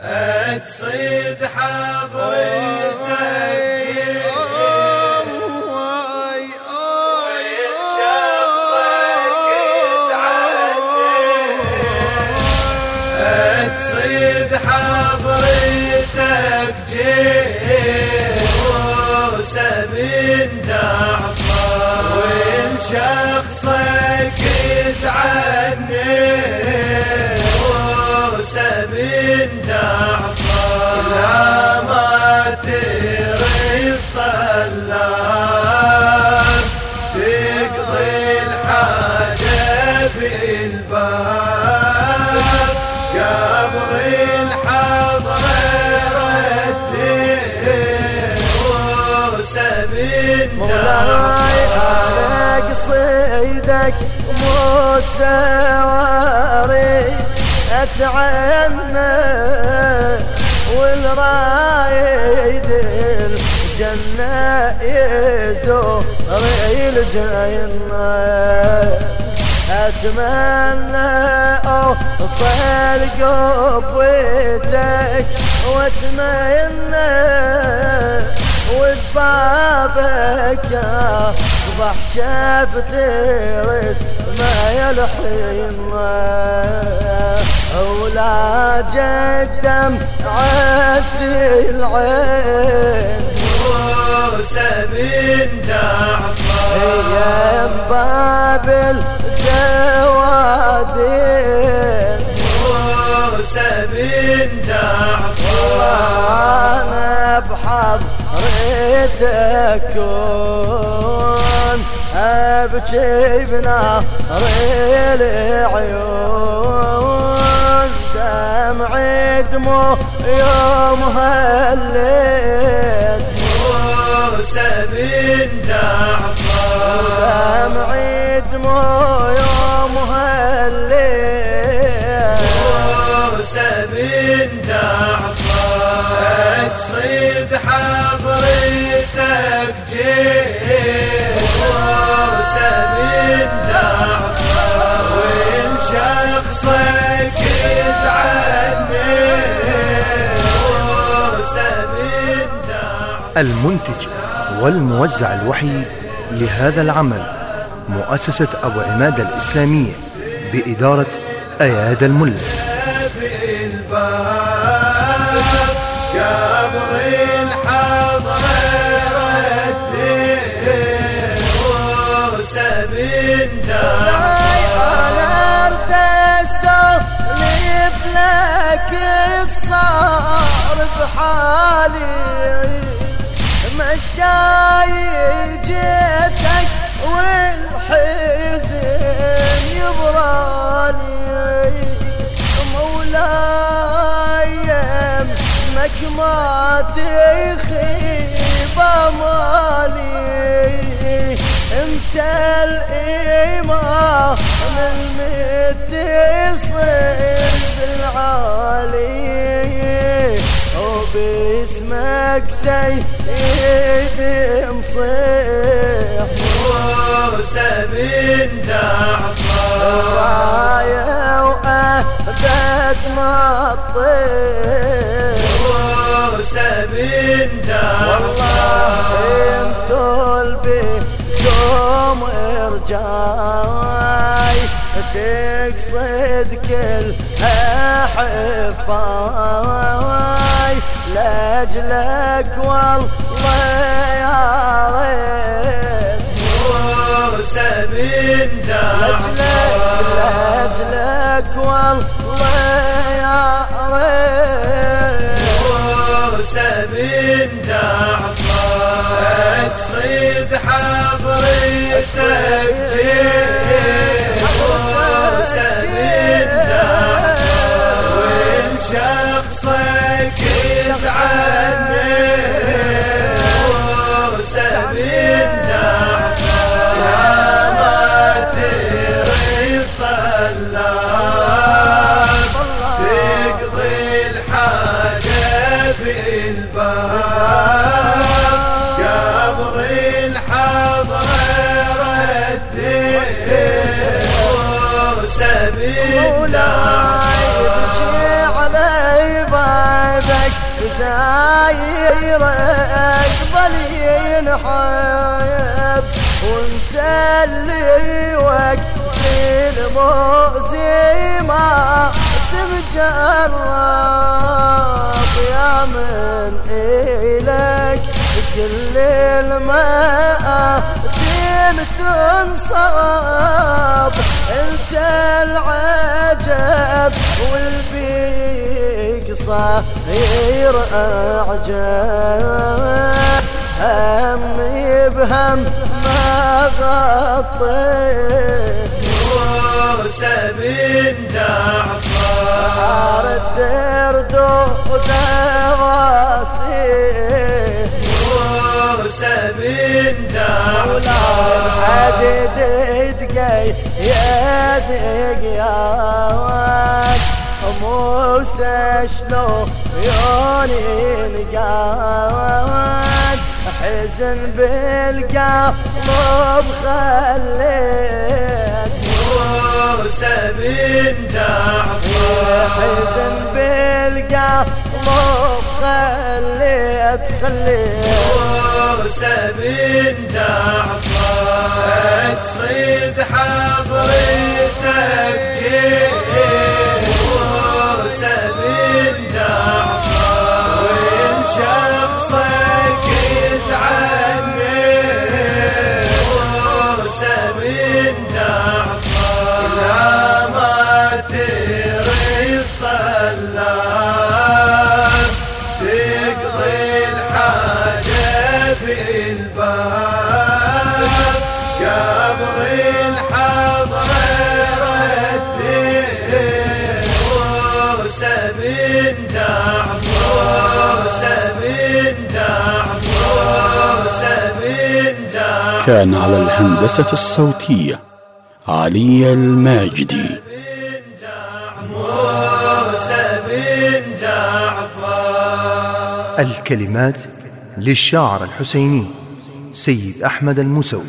أقصد حضرتك اقصد حضرتك جيروس بن جعفر. وين شخصك تعني جعفر لا ما تري الطلاب تقضي الحاجة بالباب قبر الحضرة روس بن مولاي أنا قصيدك موسى اتعنى والرايد الجنة يزور الجنة أتمنى اوصل قبوتك وبابك أصبح شاف ترس ما يلحين أولاد الدم عت العين. موسى بن جعفر. يا باب الجوادين موسى بن جعفر أنا بحضرتك كون ابكي بنهر العيون دمعي دموع يوم هليت موسى بن بن جعفر وين شخصك المنتج والموزع الوحيد لهذا العمل مؤسسة أبو عماد الإسلامية بإدارة أياد الملا الصار بحالي. مشاي جيتك والحزن يبرالي. مولاي يمك ما تخيب أمالي. انت الامام المتصل بالعالي وباسمك سيد نصيح موسى بن جعفر. راية وأهدت ما موسى بن والله جعفر. ارجاي تقصد كل حفاي لأجلك والله يا ريت. موسى بن لأجلك لأجلك والله يا ريت. موسى بن جعفر اقصد حضرتك جيت موسى بن جعفر وين شخصك جعفر يا مولاي ابكي علي زايرك ظل ينحب وانت اللي وقت المؤذي ما تبجرب يا من إلك كل الماء تنصب انت العجب والبيك صغير أعجب. همي بهم ما غطيت. موسى بن جعفر الدرد ودواسيه موسى بن جعفر دقي يا دقياوات موسى شلوني نقاوات حزن بالقلب خليت موسى بن جعفر. حزن بالقلب خليت خليت موسى بن جعفر. تصيد حضرتك جيت. كان على الهندسة الصوتية علي الماجدي. الكلمات للشاعر الحسيني سيد أحمد الموسوي